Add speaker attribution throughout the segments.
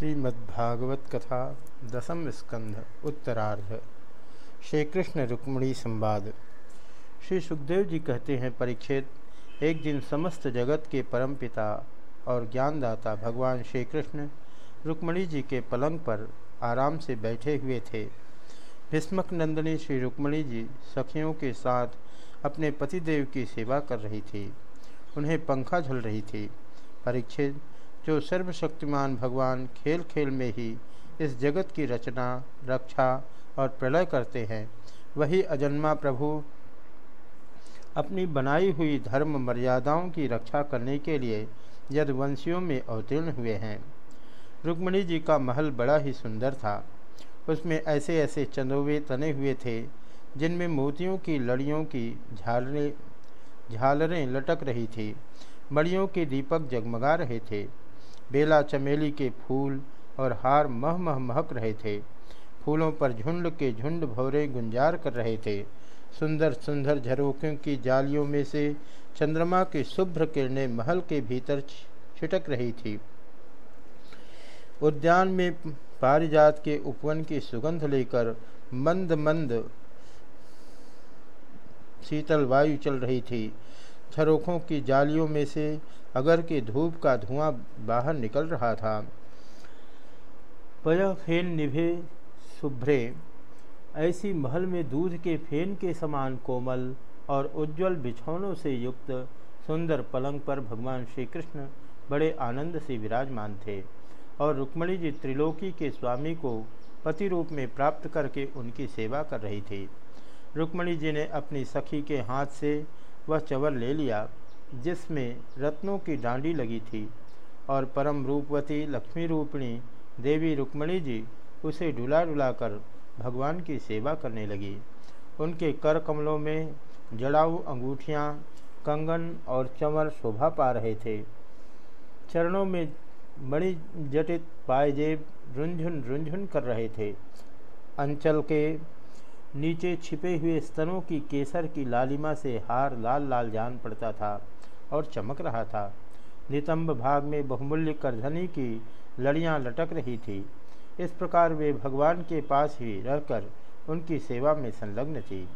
Speaker 1: श्रीमद्भागवत कथा दसम स्कंध, उत्तरार्ध। श्री कृष्ण रुक्मणी संवाद। श्री सुखदेव जी कहते हैं परीक्षित एक दिन समस्त जगत के परम पिता और ज्ञानदाता भगवान श्री कृष्ण रुक्मणी जी के पलंग पर आराम से बैठे हुए थे। भीष्मक नंदिनी श्री रुक्मणी जी सखियों के साथ अपने पतिदेव की सेवा कर रही थी। उन्हें पंखा झल रही थी। परीक्षित जो सर्वशक्तिमान भगवान खेल खेल में ही इस जगत की रचना, रक्षा और प्रलय करते हैं, वही अजन्मा प्रभु अपनी बनाई हुई धर्म मर्यादाओं की रक्षा करने के लिए यदवंशियों में अवतीर्ण हुए हैं। रुक्मणी जी का महल बड़ा ही सुंदर था। उसमें ऐसे ऐसे चंदोवे तने हुए थे, जिनमें मोतियों की लड़ियों की झालरें झालरें लटक रही थी। मड़ियों के दीपक जगमगा रहे थे। बेला चमेली के फूल और हार मह मह महक रहे थे। फूलों पर झुंड के झुंड भौरे गुंजार कर रहे थे। सुंदर सुंदर झरोखों की जालियों में से चंद्रमा की शुभ्र किरणें महल के भीतर छिटक रही थी। उद्यान में पारिजात के उपवन की सुगंध लेकर मंद मंद शीतल वायु चल रही थी। झरोखों की जालियों में से अगर के धूप का धुआँ बाहर निकल रहा था। पय फेन निभे शुभ्रे ऐसी महल में दूध के फेन के समान कोमल और उज्जवल बिछौनों से युक्त सुंदर पलंग पर भगवान श्री कृष्ण बड़े आनंद से विराजमान थे और रुक्मणी जी त्रिलोकी के स्वामी को पति रूप में प्राप्त करके उनकी सेवा कर रही थी। रुक्मणी जी ने अपनी सखी के हाथ से वह चवर ले लिया, जिसमें रत्नों की डांडी लगी थी और परम रूपवती लक्ष्मी रूपिणी देवी रुक्मणी जी उसे डुला डुला कर भगवान की सेवा करने लगी। उनके कर कमलों में जड़ाऊ अंगूठियाँ, कंगन और चमर शोभा पा रहे थे। चरणों में बड़ी जटित पायजेब रुंझुन रुंझुन कर रहे थे। अंचल के नीचे छिपे हुए स्तनों की केसर की लालिमा से हार लाल लाल जान पड़ता था और चमक रहा था। नितंब भाग में बहुमूल्य करधनी की लड़ियाँ लटक रही थी। इस प्रकार वे भगवान के पास ही रहकर उनकी सेवा में संलग्न थी।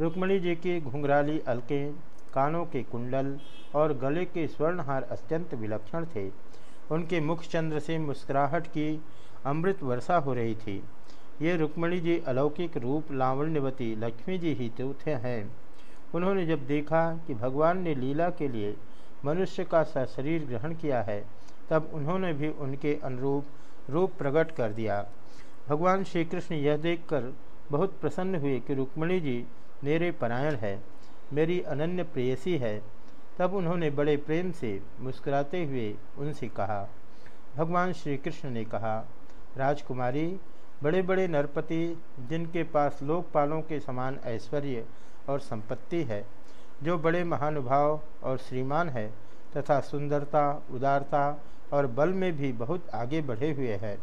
Speaker 1: रुक्मणी जी की घुंघराली अलकें, कानों के कुंडल और गले के स्वर्णहार अत्यंत विलक्षण थे। उनके मुख चंद्र से मुस्कुराहट की अमृत वर्षा हो रही थी। ये रुक्मणी जी अलौकिक रूप लावण्यवती लक्ष्मी जी ही तो थे हैं। उन्होंने जब देखा कि भगवान ने लीला के लिए मनुष्य का सा शरीर ग्रहण किया है, तब उन्होंने भी उनके अनुरूप रूप प्रकट कर दिया। भगवान श्री कृष्ण यह देखकर बहुत प्रसन्न हुए कि रुक्मणी जी मेरे परायण है, मेरी अनन्य प्रेयसी है। तब उन्होंने बड़े प्रेम से मुस्कुराते हुए उनसे कहा, भगवान श्री कृष्ण ने कहा, राजकुमारी बड़े बड़े नरपति, जिनके पास लोकपालों के समान ऐश्वर्य और संपत्ति है, जो बड़े महानुभाव और श्रीमान है तथा सुंदरता, उदारता और बल में भी बहुत आगे बढ़े हुए हैं।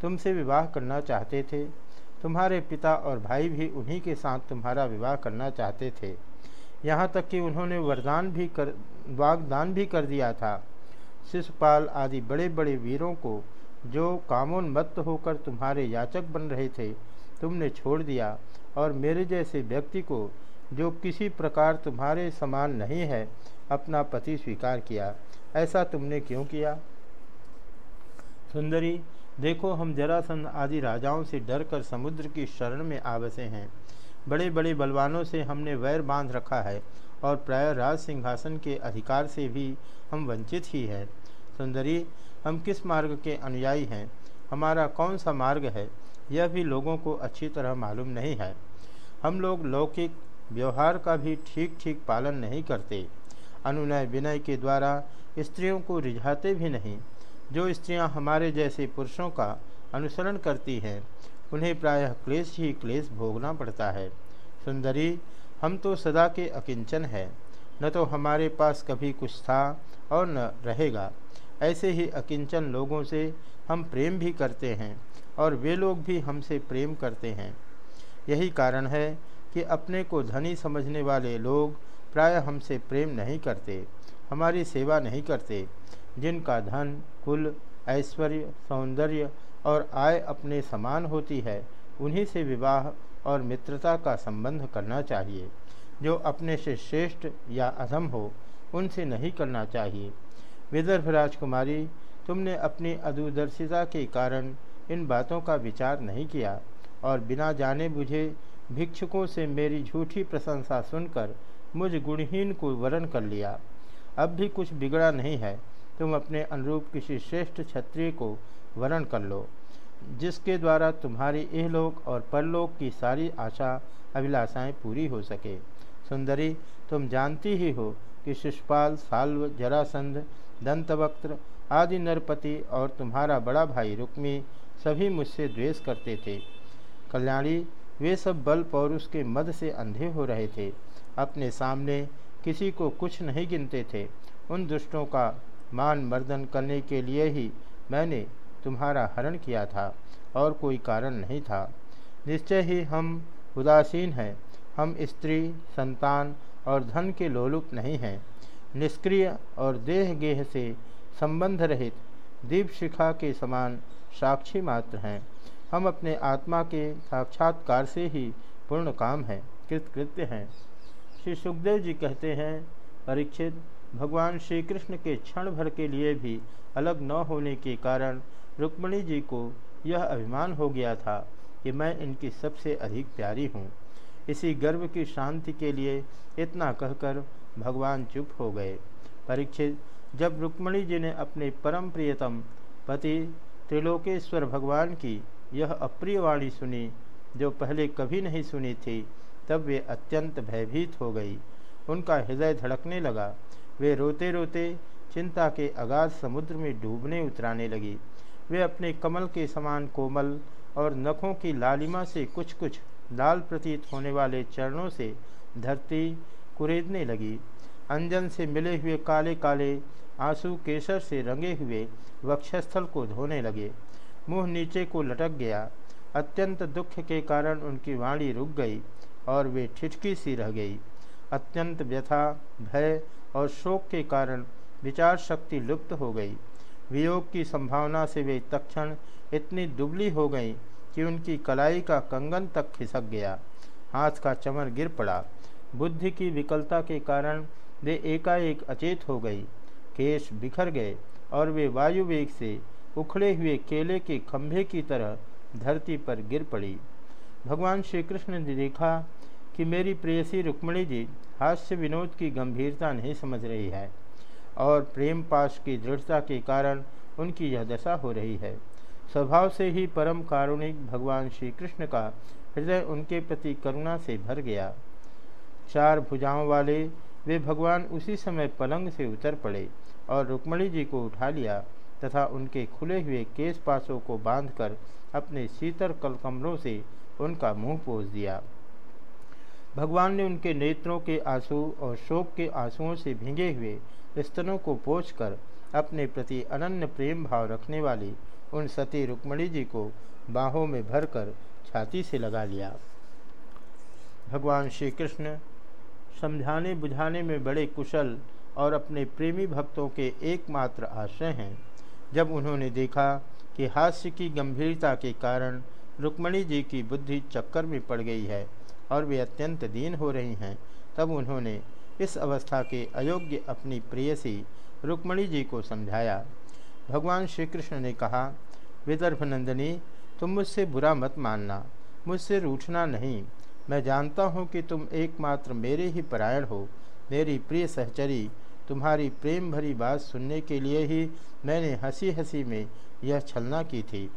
Speaker 1: तुमसे विवाह करना चाहते थे, तुम्हारे पिता और भाई भी उन्हीं के साथ तुम्हारा विवाह करना चाहते थे। यहाँ तक कि उन्होंने वरदान भी कर, वागदान भी कर दिया था। शिशुपाल आदि बड़े बड़े वीरों को जो कामोन्मत्त होकर तुम्हारे याचक बन रहे थे, तुमने छोड़ दिया और मेरे जैसे व्यक्ति को, जो किसी प्रकार तुम्हारे समान नहीं है, अपना पति स्वीकार किया। ऐसा तुमने क्यों किया? सुंदरी, देखो हम जरासंध आदि राजाओं से डर कर समुद्र की शरण में आ बसे हैं। बड़े बड़े बलवानों से हमने वैर बाँध रखा है और प्राय राज सिंहासन के अधिकार से भी हम वंचित ही हैं। सुंदरी, हम किस मार्ग के अनुयायी हैं? हमारा कौन सा मार्ग है? यह भी लोगों को अच्छी तरह मालूम नहीं है। हम लोग लौकिक व्यवहार का भी ठीक ठीक पालन नहीं करते। अनुनय विनय के द्वारा स्त्रियों को रिझाते भी नहीं। जो स्त्रियाँ हमारे जैसे पुरुषों का अनुसरण करती हैं, उन्हें प्रायः क्लेश ही क्लेश भोगना पड़ता है। सुंदरी, हम तो सदा के अकिंचन हैं। न तो हमारे पास कभी कुछ था और न रहेगा। ऐसे ही अकिंचन लोगों से हम प्रेम भी करते हैं और वे लोग भी हमसे प्रेम करते हैं। यही कारण है कि अपने को धनी समझने वाले लोग प्राय हमसे प्रेम नहीं करते, हमारी सेवा नहीं करते, जिनका धन, कुल, ऐश्वर्य, सौंदर्य और आय अपने समान होती है, उन्हीं से विवाह और मित्रता का संबंध करना चाहिए। जो अपने से श्रेष्ठ या अधम हो, उनसे नहीं करना चाहिए। विदर्भ राजकुमारी, तुमने अपनी अदूरदर्शिता के कारण इन बातों का विचार नहीं किया और बिना जाने बुझे भिक्षुकों से मेरी झूठी प्रशंसा सुनकर मुझ गुणहीन को वरण कर लिया। अब भी कुछ बिगड़ा नहीं है, तुम अपने अनुरूप किसी श्रेष्ठ क्षत्रिय को वरण कर लो, जिसके द्वारा तुम्हारी इहलोक और परलोक की सारी आशा अभिलाषाएँ पूरी हो सके। सुंदरी, तुम जानती ही हो कि शिषपाल, साल्व, जरासंध दंतवक्त्र आदि नरपति और तुम्हारा बड़ा भाई रुक्मी सभी मुझसे द्वेष करते थे। कल्याणी, वे सब बल पौरुष के मद से अंधे हो रहे थे। अपने सामने किसी को कुछ नहीं गिनते थे। उन दुष्टों का मान मर्दन करने के लिए ही मैंने तुम्हारा हरण किया था और कोई कारण नहीं था। निश्चय ही हम उदासीन हैं। हम स्त्री, संतान और धन के लोलुप नहीं हैं। निष्क्रिय और देह गेह से संबंध रहित दीप शिखा के समान साक्षी मात्र हैं। हम अपने आत्मा के साक्षात्कार से ही पूर्ण काम हैं कृतकृत्य हैं। श्री सुखदेव जी कहते हैं, परीक्षित, भगवान श्री कृष्ण के क्षण भर के लिए भी अलग न होने के कारण रुक्मणी जी को यह अभिमान हो गया था कि मैं इनकी सबसे अधिक प्यारी हूँ। इसी गर्व की शांति के लिए इतना कहकर भगवान चुप हो गए। परीक्षित, जब रुक्मणी जी ने अपने परम प्रियतम पति त्रिलोकेश्वर भगवान की यह अप्रिय वाणी सुनी, जो पहले कभी नहीं सुनी थी, तब वे अत्यंत भयभीत हो गई। उनका हृदय धड़कने लगा। वे रोते रोते चिंता के अगाध समुद्र में डूबने उतराने लगी। वे अपने कमल के समान कोमल और नखों की लालिमा से कुछ कुछ लाल प्रतीत होने वाले चरणों से धरती कुरेदने लगी। अंजन से मिले हुए काले काले आँसू केसर से रंगे हुए वक्षस्थल को धोने लगे। मुँह नीचे को लटक गया। अत्यंत दुख के कारण उनकी वाणी रुक गई और वे ठिठकी सी रह गई। अत्यंत व्यथा, भय और शोक के कारण विचार शक्ति लुप्त हो गई। वियोग की संभावना से वे तक्षण इतनी दुबली हो गई कि उनकी कलाई का कंगन तक खिसक गया। हाथ का चमर गिर पड़ा। बुद्धि की विकलता के कारण वे एकाएक अचेत हो गई। केश बिखर गए और वे वायु वेग से उखड़े हुए केले के खंभे की तरह धरती पर गिर पड़ी। भगवान श्री कृष्ण ने देखा कि मेरी प्रेयसी रुक्मणी जी हास्य विनोद की गंभीरता नहीं समझ रही है और प्रेम पाश की दृढ़ता के कारण उनकी यह दशा हो रही है। स्वभाव से ही परम कारुणिक भगवान श्री कृष्ण का हृदय उनके प्रति करुणा से भर गया। चार भुजाओं वाले, वे भगवान उसी समय पलंग से उतर पड़े और रुक्मणी जी को उठा लिया तथा उनके खुले हुए केस पासों को बांधकर अपने शीतल कलकमलों से उनका मुँह पोस दिया। भगवान ने उनके नेत्रों के आँसू और शोक के आंसुओं से भींगे हुए स्तनों को पोछकर अपने प्रति अनन्य प्रेम भाव रखने वाली उन सती रुक्मणी जी को बाहों में भरकर छाती से लगा लिया। भगवान श्री कृष्ण समझाने बुझाने में बड़े कुशल और अपने प्रेमी भक्तों के एकमात्र आश्रय हैं। जब उन्होंने देखा कि हास्य की गंभीरता के कारण रुक्मणी जी की बुद्धि चक्कर में पड़ गई है और वे अत्यंत दीन हो रही हैं, तब उन्होंने इस अवस्था के अयोग्य अपनी प्रेयसी रुक्मणी जी को समझाया। भगवान श्री कृष्ण ने कहा, विदर्भ नंदिनी, तुम मुझसे बुरा मत मानना, मुझसे रूठना नहीं। मैं जानता हूँ कि तुम एकमात्र मेरे ही परायण हो, मेरी प्रिय सहचरी। तुम्हारी प्रेम भरी बात सुनने के लिए ही मैंने हँसी हँसी में यह छलना की थी।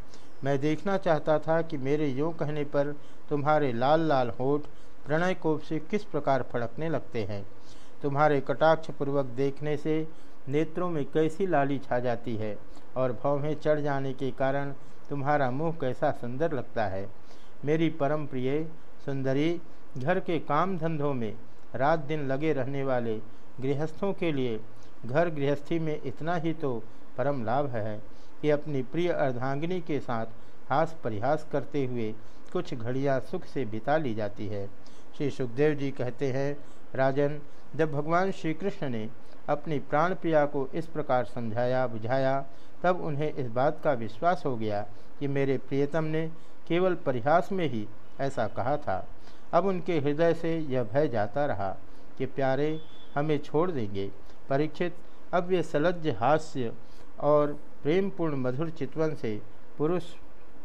Speaker 1: मैं देखना चाहता था कि मेरे यूँ कहने पर तुम्हारे लाल लाल होठ प्रणय कोप से किस प्रकार फड़कने लगते हैं। तुम्हारे कटाक्षपूर्वक देखने से नेत्रों में कैसी लाली छा जाती है और भवें चढ़ जाने के कारण तुम्हारा मुँह कैसा सुंदर लगता है। मेरी परम प्रिय सुंदरी, घर के काम धंधों में रात दिन लगे रहने वाले गृहस्थों के लिए घर गृहस्थी में इतना ही तो परम लाभ है कि अपनी प्रिय अर्धांगिनी के साथ हास परिहास करते हुए कुछ घड़ियाँ सुख से बिता ली जाती है। श्री सुखदेव जी कहते हैं, राजन, जब भगवान श्री कृष्ण ने अपनी प्राण प्रिया को इस प्रकार समझाया, बुझाया, तब उन्हें इस बात का विश्वास हो गया कि मेरे प्रियतम ने केवल परिहास में ही ऐसा कहा था। अब उनके हृदय से यह भय जाता रहा कि प्यारे, हमें छोड़ देंगे। परीक्षित, अब वे सलज्ज हास्य और प्रेमपूर्ण मधुर चितवन से पुरुष,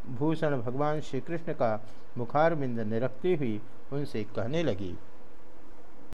Speaker 1: भूषण भगवान श्री कृष्ण का मुखारबिंद निरखती हुई उनसे कहने लगी।